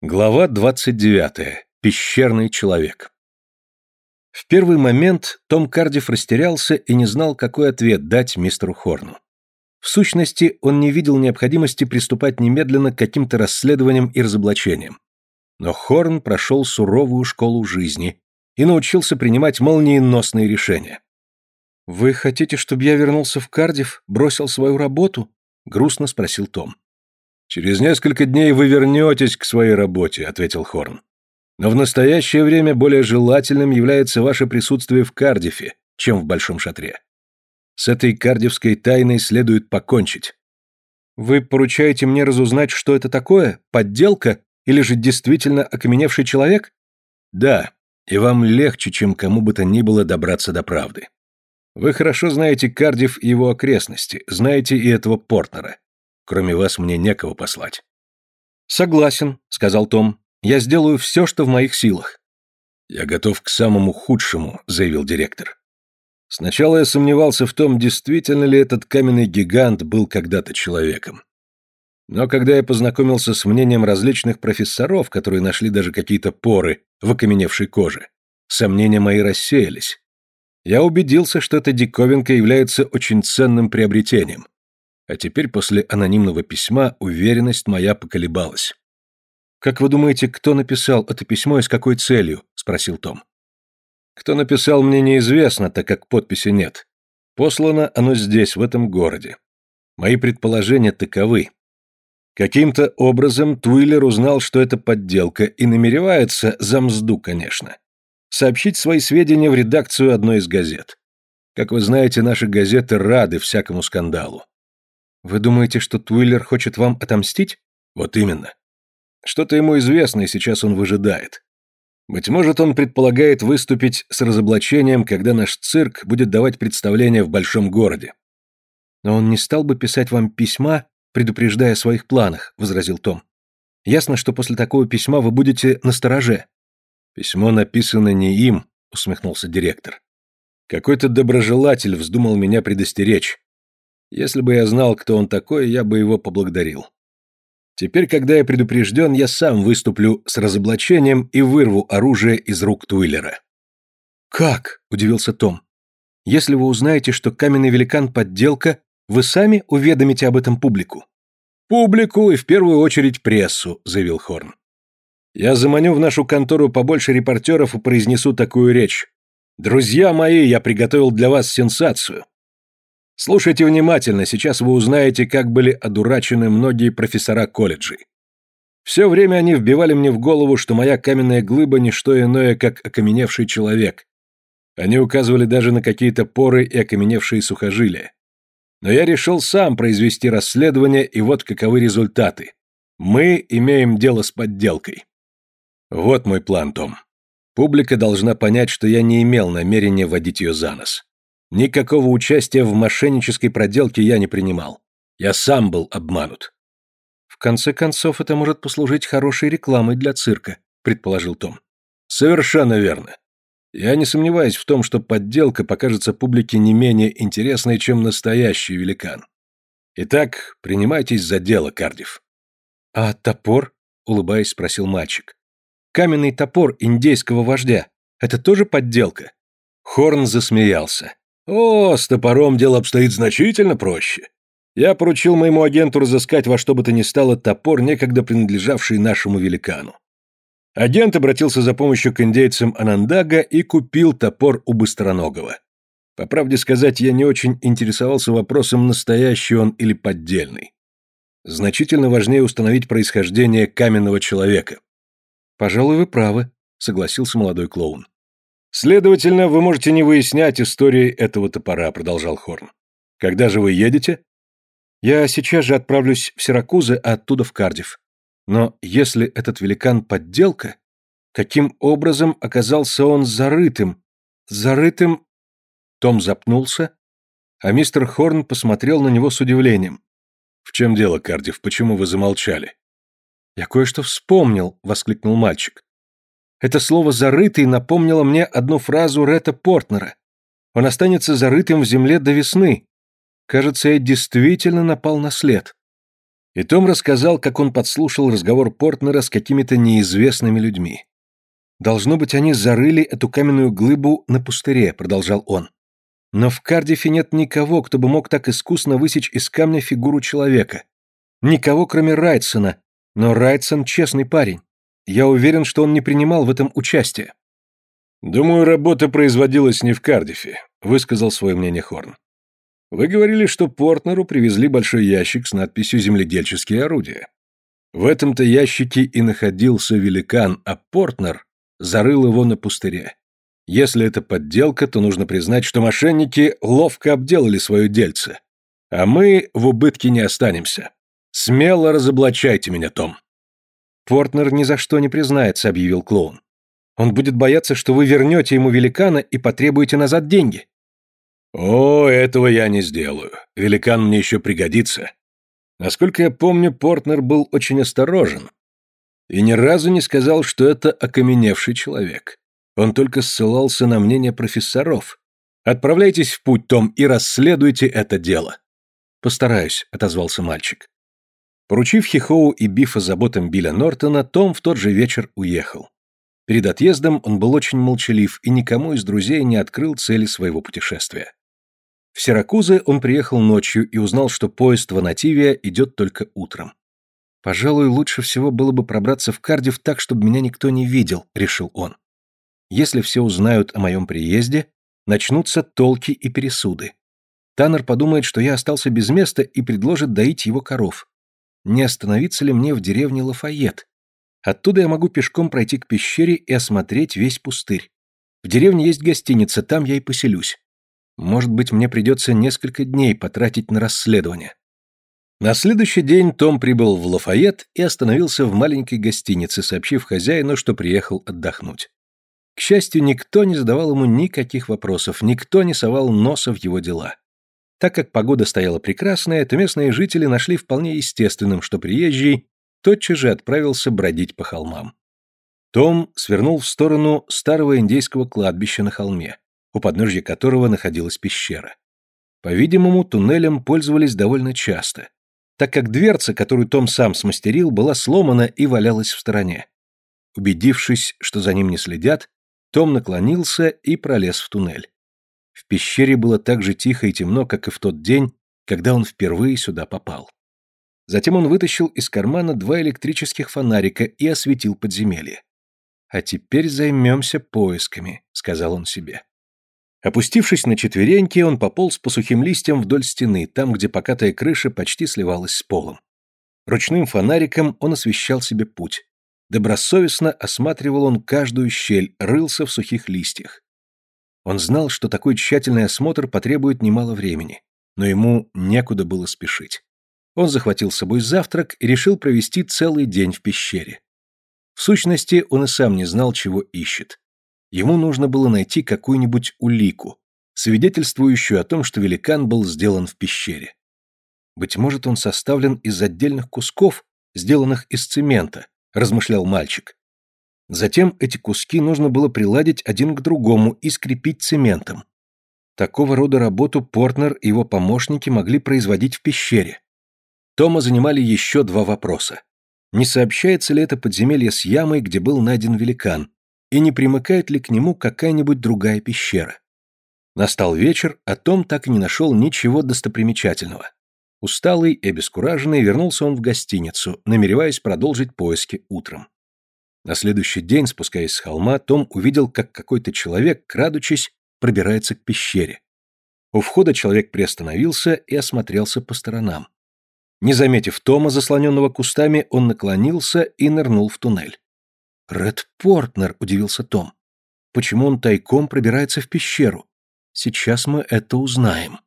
Глава 29. Пещерный человек. В первый момент Том Кардив растерялся и не знал, какой ответ дать мистеру Хорну. В сущности, он не видел необходимости приступать немедленно к каким-то расследованиям и разоблачениям. Но Хорн прошел суровую школу жизни и научился принимать молниеносные решения. «Вы хотите, чтобы я вернулся в Кардив, бросил свою работу?» — грустно спросил Том. «Через несколько дней вы вернетесь к своей работе», — ответил Хорн. «Но в настоящее время более желательным является ваше присутствие в Кардифе, чем в Большом Шатре. С этой кардивской тайной следует покончить». «Вы поручаете мне разузнать, что это такое? Подделка? Или же действительно окаменевший человек?» «Да, и вам легче, чем кому бы то ни было добраться до правды. Вы хорошо знаете Кардив и его окрестности, знаете и этого Портнера. Кроме вас мне некого послать. Согласен, сказал Том. Я сделаю все, что в моих силах. Я готов к самому худшему, заявил директор. Сначала я сомневался в том, действительно ли этот каменный гигант был когда-то человеком. Но когда я познакомился с мнением различных профессоров, которые нашли даже какие-то поры в окаменевшей коже, сомнения мои рассеялись. Я убедился, что эта диковинка является очень ценным приобретением. А теперь после анонимного письма уверенность моя поколебалась. «Как вы думаете, кто написал это письмо и с какой целью?» – спросил Том. «Кто написал, мне неизвестно, так как подписи нет. Послано оно здесь, в этом городе. Мои предположения таковы. Каким-то образом Туиллер узнал, что это подделка, и намеревается, за мзду, конечно, сообщить свои сведения в редакцию одной из газет. Как вы знаете, наши газеты рады всякому скандалу. Вы думаете, что Туиллер хочет вам отомстить? Вот именно. Что-то ему известно, и сейчас он выжидает. Быть может, он предполагает выступить с разоблачением, когда наш цирк будет давать представление в большом городе. Но он не стал бы писать вам письма, предупреждая о своих планах, возразил Том. Ясно, что после такого письма вы будете настороже. Письмо написано не им, усмехнулся директор. Какой-то доброжелатель вздумал меня предостеречь. Если бы я знал, кто он такой, я бы его поблагодарил. Теперь, когда я предупрежден, я сам выступлю с разоблачением и вырву оружие из рук Туиллера. «Как?» – удивился Том. «Если вы узнаете, что каменный великан – подделка, вы сами уведомите об этом публику?» «Публику и в первую очередь прессу», – заявил Хорн. «Я заманю в нашу контору побольше репортеров и произнесу такую речь. Друзья мои, я приготовил для вас сенсацию. Слушайте внимательно, сейчас вы узнаете, как были одурачены многие профессора колледжей. Все время они вбивали мне в голову, что моя каменная глыба не что иное, как окаменевший человек. Они указывали даже на какие-то поры и окаменевшие сухожилия. Но я решил сам произвести расследование, и вот каковы результаты. Мы имеем дело с подделкой. Вот мой план, Том. Публика должна понять, что я не имел намерения водить ее за нос. Никакого участия в мошеннической проделке я не принимал. Я сам был обманут. В конце концов, это может послужить хорошей рекламой для цирка, предположил Том. Совершенно верно. Я не сомневаюсь в том, что подделка покажется публике не менее интересной, чем настоящий великан. Итак, принимайтесь за дело, Кардив. А топор? улыбаясь, спросил мальчик. Каменный топор индейского вождя. Это тоже подделка? Хорн засмеялся. О, с топором дело обстоит значительно проще. Я поручил моему агенту разыскать во что бы то ни стало топор, некогда принадлежавший нашему великану. Агент обратился за помощью к индейцам Анандага и купил топор у Быстроногого. По правде сказать, я не очень интересовался вопросом, настоящий он или поддельный. Значительно важнее установить происхождение каменного человека. «Пожалуй, вы правы», — согласился молодой клоун. Следовательно, вы можете не выяснять истории этого топора, продолжал Хорн. Когда же вы едете? Я сейчас же отправлюсь в Сиракузы, а оттуда в Кардив. Но если этот великан подделка, каким образом оказался он зарытым? Зарытым... Том запнулся, а мистер Хорн посмотрел на него с удивлением. «В чем дело, Кардив? Почему вы замолчали?» «Я кое-что вспомнил», — воскликнул мальчик. Это слово «зарытый» напомнило мне одну фразу Ретта Портнера. Он останется зарытым в земле до весны. Кажется, я действительно напал на след. И Том рассказал, как он подслушал разговор Портнера с какими-то неизвестными людьми. «Должно быть, они зарыли эту каменную глыбу на пустыре», — продолжал он. «Но в Кардифе нет никого, кто бы мог так искусно высечь из камня фигуру человека. Никого, кроме Райтсона, но Райтсон честный парень. Я уверен, что он не принимал в этом участие». «Думаю, работа производилась не в Кардифе», — высказал свое мнение Хорн. «Вы говорили, что Портнеру привезли большой ящик с надписью «Земледельческие орудия». В этом-то ящике и находился великан, а Портнер зарыл его на пустыре. Если это подделка, то нужно признать, что мошенники ловко обделали свое дельце. А мы в убытке не останемся. Смело разоблачайте меня, Том. Портнер ни за что не признается, объявил клоун. Он будет бояться, что вы вернете ему великана и потребуете назад деньги. О, этого я не сделаю. Великан мне еще пригодится. Насколько я помню, Портнер был очень осторожен и ни разу не сказал, что это окаменевший человек. Он только ссылался на мнение профессоров. Отправляйтесь в путь, Том, и расследуйте это дело. Постараюсь, отозвался мальчик. Поручив Хихоу и Бифа заботам Билля Нортона, Том в тот же вечер уехал. Перед отъездом он был очень молчалив и никому из друзей не открыл цели своего путешествия. В Сиракузы он приехал ночью и узнал, что поезд в Анативия идет только утром. «Пожалуй, лучше всего было бы пробраться в Кардив так, чтобы меня никто не видел», — решил он. «Если все узнают о моем приезде, начнутся толки и пересуды. Таннер подумает, что я остался без места и предложит доить его коров. Не остановиться ли мне в деревне Лафайет? Оттуда я могу пешком пройти к пещере и осмотреть весь пустырь. В деревне есть гостиница, там я и поселюсь. Может быть, мне придется несколько дней потратить на расследование. На следующий день Том прибыл в Лафайет и остановился в маленькой гостинице, сообщив хозяину, что приехал отдохнуть. К счастью, никто не задавал ему никаких вопросов, никто не совал носа в его дела. Так как погода стояла прекрасная, то местные жители нашли вполне естественным, что приезжий тотчас же отправился бродить по холмам. Том свернул в сторону старого индейского кладбища на холме, у подножья которого находилась пещера. По-видимому, туннелем пользовались довольно часто, так как дверца, которую Том сам смастерил, была сломана и валялась в стороне. Убедившись, что за ним не следят, Том наклонился и пролез в туннель. В пещере было так же тихо и темно, как и в тот день, когда он впервые сюда попал. Затем он вытащил из кармана два электрических фонарика и осветил подземелье. «А теперь займемся поисками», — сказал он себе. Опустившись на четвереньки, он пополз по сухим листьям вдоль стены, там, где покатая крыша почти сливалась с полом. Ручным фонариком он освещал себе путь. Добросовестно осматривал он каждую щель, рылся в сухих листьях. Он знал, что такой тщательный осмотр потребует немало времени, но ему некуда было спешить. Он захватил с собой завтрак и решил провести целый день в пещере. В сущности, он и сам не знал, чего ищет. Ему нужно было найти какую-нибудь улику, свидетельствующую о том, что великан был сделан в пещере. Быть может, он составлен из отдельных кусков, сделанных из цемента, размышлял мальчик. Затем эти куски нужно было приладить один к другому и скрепить цементом. Такого рода работу Портнер и его помощники могли производить в пещере. Тома занимали еще два вопроса. Не сообщается ли это подземелье с ямой, где был найден великан, и не примыкает ли к нему какая-нибудь другая пещера. Настал вечер, а Том так и не нашел ничего достопримечательного. Усталый и обескураженный вернулся он в гостиницу, намереваясь продолжить поиски утром. На следующий день, спускаясь с холма, Том увидел, как какой-то человек, крадучись, пробирается к пещере. У входа человек приостановился и осмотрелся по сторонам. Не заметив Тома, заслоненного кустами, он наклонился и нырнул в туннель. «Ред Портнер», — удивился Том. «Почему он тайком пробирается в пещеру? Сейчас мы это узнаем».